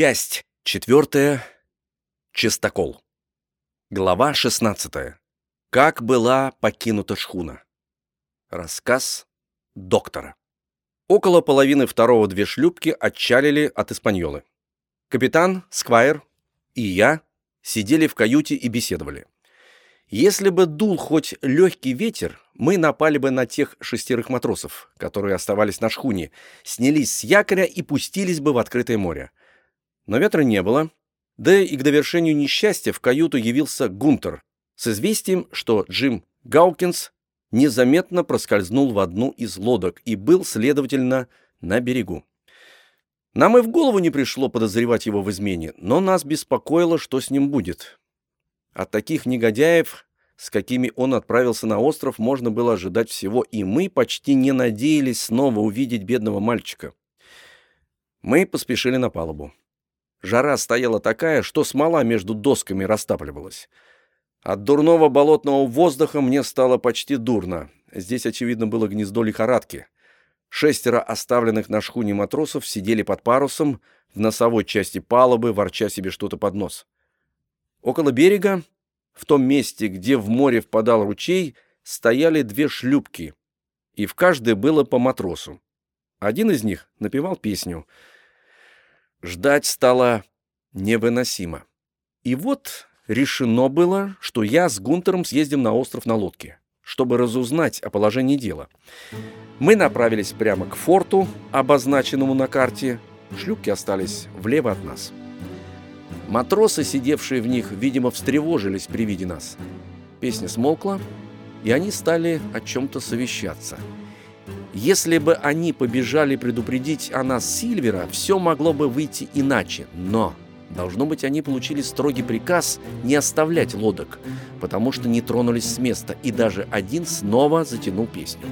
Часть четвертая. Чистокол. Глава шестнадцатая. Как была покинута шхуна. Рассказ доктора. Около половины второго две шлюпки отчалили от Испаньолы. Капитан, Сквайр и я сидели в каюте и беседовали. Если бы дул хоть легкий ветер, мы напали бы на тех шестерых матросов, которые оставались на шхуне, снялись с якоря и пустились бы в открытое море. Но ветра не было, да и к довершению несчастья в каюту явился Гунтер с известием, что Джим Гаукинс незаметно проскользнул в одну из лодок и был, следовательно, на берегу. Нам и в голову не пришло подозревать его в измене, но нас беспокоило, что с ним будет. От таких негодяев, с какими он отправился на остров, можно было ожидать всего, и мы почти не надеялись снова увидеть бедного мальчика. Мы поспешили на палубу. Жара стояла такая, что смола между досками растапливалась. От дурного болотного воздуха мне стало почти дурно. Здесь, очевидно, было гнездо лихорадки. Шестеро оставленных на шхуне матросов сидели под парусом в носовой части палубы, ворча себе что-то под нос. Около берега, в том месте, где в море впадал ручей, стояли две шлюпки, и в каждой было по матросу. Один из них напевал песню. Ждать стало невыносимо. И вот решено было, что я с Гунтером съездим на остров на лодке, чтобы разузнать о положении дела. Мы направились прямо к форту, обозначенному на карте. Шлюпки остались влево от нас. Матросы, сидевшие в них, видимо, встревожились при виде нас. Песня смолкла, и они стали о чем-то совещаться. Если бы они побежали предупредить о нас Сильвера, все могло бы выйти иначе. Но, должно быть, они получили строгий приказ не оставлять лодок, потому что не тронулись с места, и даже один снова затянул песню.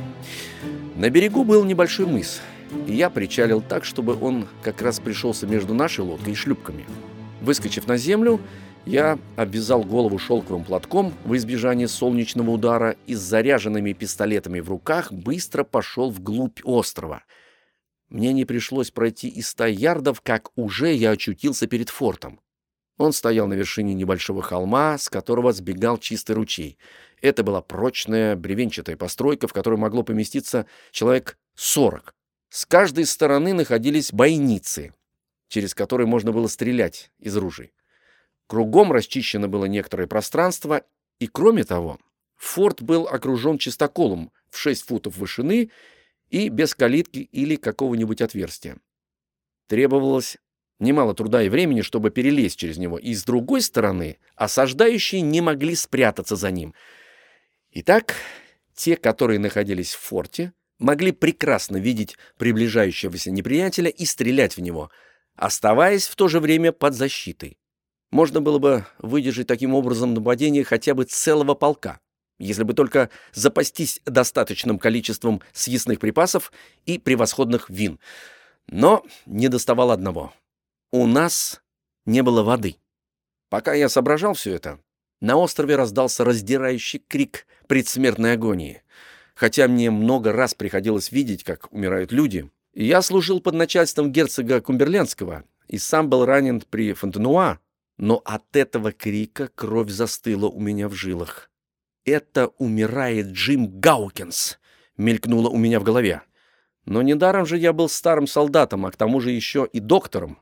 На берегу был небольшой мыс, и я причалил так, чтобы он как раз пришелся между нашей лодкой и шлюпками. Выскочив на землю, я обвязал голову шелковым платком в избежание солнечного удара и с заряженными пистолетами в руках быстро пошел вглубь острова. Мне не пришлось пройти и ста ярдов, как уже я очутился перед фортом. Он стоял на вершине небольшого холма, с которого сбегал чистый ручей. Это была прочная бревенчатая постройка, в которой могло поместиться человек сорок. С каждой стороны находились бойницы, через который можно было стрелять из ружей. Кругом расчищено было некоторое пространство, и кроме того, форт был окружен чистоколом в 6 футов вышины и без калитки или какого-нибудь отверстия. Требовалось немало труда и времени, чтобы перелезть через него, и с другой стороны осаждающие не могли спрятаться за ним. Итак, те, которые находились в форте, могли прекрасно видеть приближающегося неприятеля и стрелять в него — оставаясь в то же время под защитой. Можно было бы выдержать таким образом нападение хотя бы целого полка, если бы только запастись достаточным количеством съестных припасов и превосходных вин. Но не доставало одного. У нас не было воды. Пока я соображал все это, на острове раздался раздирающий крик предсмертной агонии. Хотя мне много раз приходилось видеть, как умирают люди, я служил под начальством герцога Кумберлендского и сам был ранен при Фонтенуа, но от этого крика кровь застыла у меня в жилах. «Это умирает Джим Гаукинс!» — мелькнуло у меня в голове. Но недаром же я был старым солдатом, а к тому же еще и доктором.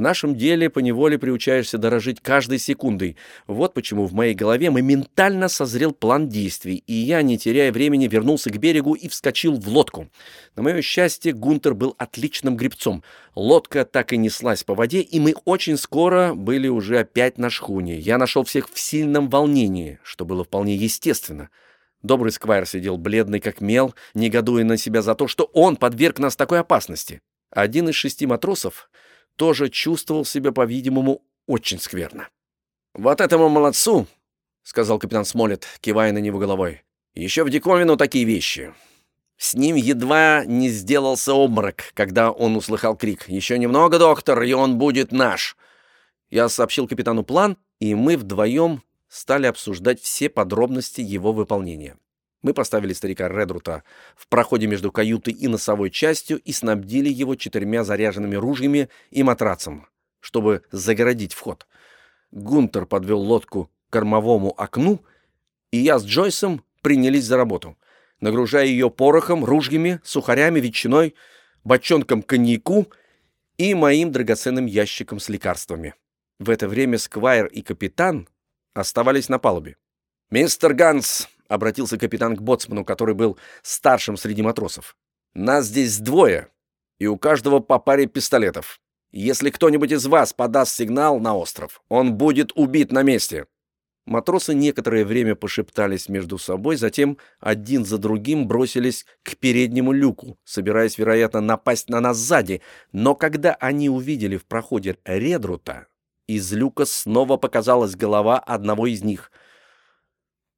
В нашем деле поневоле приучаешься дорожить каждой секундой. Вот почему в моей голове моментально созрел план действий, и я, не теряя времени, вернулся к берегу и вскочил в лодку. На мое счастье, Гунтер был отличным гребцом. Лодка так и неслась по воде, и мы очень скоро были уже опять на шхуне. Я нашел всех в сильном волнении, что было вполне естественно. Добрый сквайр сидел бледный как мел, негодуя на себя за то, что он подверг нас такой опасности. Один из шести матросов тоже чувствовал себя, по-видимому, очень скверно. «Вот этому молодцу!» — сказал капитан Смолет, кивая на него головой. «Еще в диковину такие вещи. С ним едва не сделался обморок, когда он услыхал крик. «Еще немного, доктор, и он будет наш!» Я сообщил капитану план, и мы вдвоем стали обсуждать все подробности его выполнения. Мы поставили старика Редрута в проходе между каютой и носовой частью и снабдили его четырьмя заряженными ружьями и матрацем. чтобы загородить вход. Гунтер подвел лодку к кормовому окну, и я с Джойсом принялись за работу, нагружая ее порохом, ружьями, сухарями, ветчиной, бочонком коньяку и моим драгоценным ящиком с лекарствами. В это время Сквайр и капитан оставались на палубе. «Мистер Ганс!» — обратился капитан к боцману, который был старшим среди матросов. «Нас здесь двое, и у каждого по паре пистолетов. Если кто-нибудь из вас подаст сигнал на остров, он будет убит на месте». Матросы некоторое время пошептались между собой, затем один за другим бросились к переднему люку, собираясь, вероятно, напасть на нас сзади. Но когда они увидели в проходе Редрута, из люка снова показалась голова одного из них.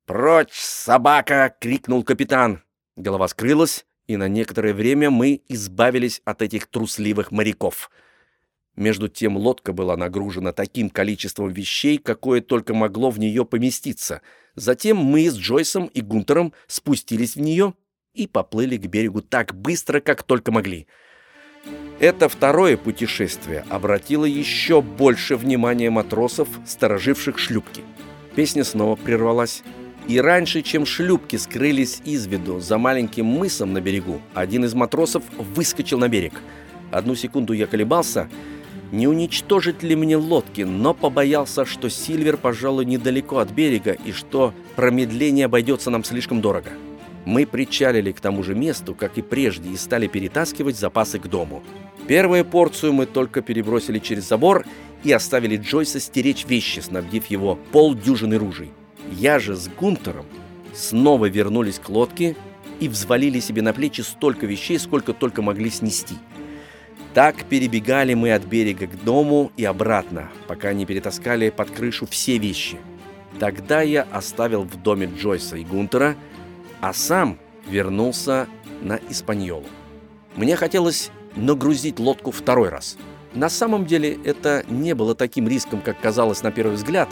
«Прочь, собака!» — крикнул капитан. Голова скрылась, и на некоторое время мы избавились от этих трусливых моряков — между тем лодка была нагружена таким количеством вещей, какое только могло в нее поместиться. Затем мы с Джойсом и Гунтером спустились в нее и поплыли к берегу так быстро, как только могли. Это второе путешествие обратило еще больше внимания матросов, стороживших шлюпки. Песня снова прервалась. И раньше, чем шлюпки скрылись из виду за маленьким мысом на берегу, один из матросов выскочил на берег. Одну секунду я колебался — не уничтожить ли мне лодки, но побоялся, что Сильвер, пожалуй, недалеко от берега и что промедление обойдется нам слишком дорого. Мы причалили к тому же месту, как и прежде, и стали перетаскивать запасы к дому. Первую порцию мы только перебросили через забор и оставили Джойса стеречь вещи, снабдив его полдюжины ружей. Я же с Гунтером снова вернулись к лодке и взвалили себе на плечи столько вещей, сколько только могли снести – так перебегали мы от берега к дому и обратно, пока не перетаскали под крышу все вещи. Тогда я оставил в доме Джойса и Гунтера, а сам вернулся на Испаньолу. Мне хотелось нагрузить лодку второй раз. На самом деле это не было таким риском, как казалось на первый взгляд,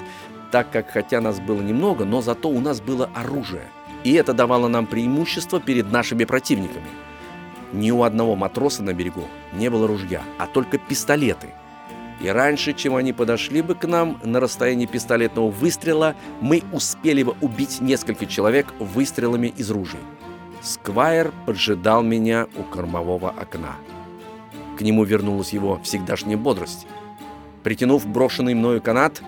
так как хотя нас было немного, но зато у нас было оружие. И это давало нам преимущество перед нашими противниками – ни у одного матроса на берегу не было ружья, а только пистолеты. И раньше, чем они подошли бы к нам на расстоянии пистолетного выстрела, мы успели бы убить несколько человек выстрелами из ружей. Сквайр поджидал меня у кормового окна. К нему вернулась его всегдашняя бодрость. Притянув брошенный мною канат,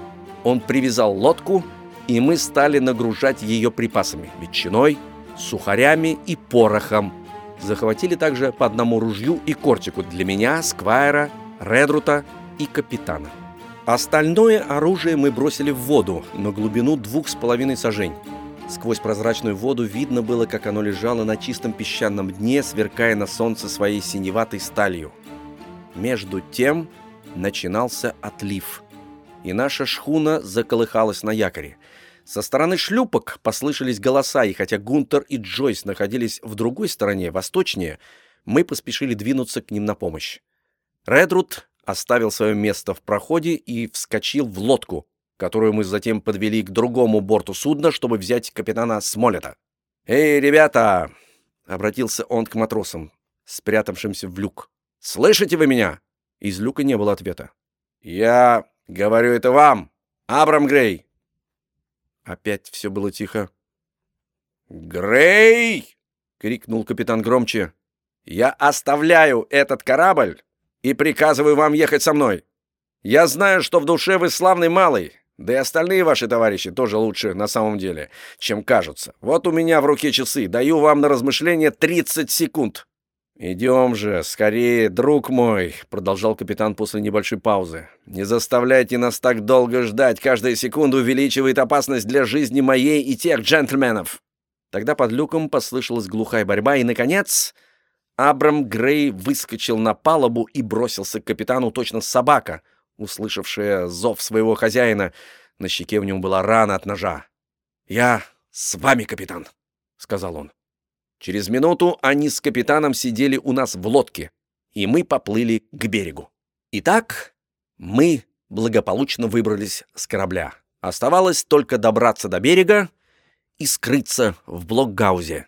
он привязал лодку, и мы стали нагружать ее припасами – ветчиной, сухарями и порохом – захватили также по одному ружью и кортику для меня, Сквайра, Редрута и капитана. Остальное оружие мы бросили в воду на глубину двух с половиной сажень. Сквозь прозрачную воду видно было, как оно лежало на чистом песчаном дне, сверкая на солнце своей синеватой сталью. Между тем начинался отлив, и наша шхуна заколыхалась на якоре – со стороны шлюпок послышались голоса, и хотя Гунтер и Джойс находились в другой стороне, восточнее, мы поспешили двинуться к ним на помощь. Редруд оставил свое место в проходе и вскочил в лодку, которую мы затем подвели к другому борту судна, чтобы взять капитана Смолета. «Эй, ребята!» — обратился он к матросам, спрятавшимся в люк. «Слышите вы меня?» Из люка не было ответа. «Я говорю это вам, Абрам Грей!» Опять все было тихо. «Грей!» — крикнул капитан громче. «Я оставляю этот корабль и приказываю вам ехать со мной. Я знаю, что в душе вы славный малый, да и остальные ваши товарищи тоже лучше на самом деле, чем кажутся. Вот у меня в руке часы, даю вам на размышление 30 секунд. «Идем же, скорее, друг мой», — продолжал капитан после небольшой паузы. «Не заставляйте нас так долго ждать. Каждая секунда увеличивает опасность для жизни моей и тех джентльменов». Тогда под люком послышалась глухая борьба, и, наконец, Абрам Грей выскочил на палубу и бросился к капитану точно собака, услышавшая зов своего хозяина. На щеке у него была рана от ножа. «Я с вами, капитан», — сказал он. Через минуту они с капитаном сидели у нас в лодке, и мы поплыли к берегу. Итак, мы благополучно выбрались с корабля. Оставалось только добраться до берега и скрыться в Блокгаузе.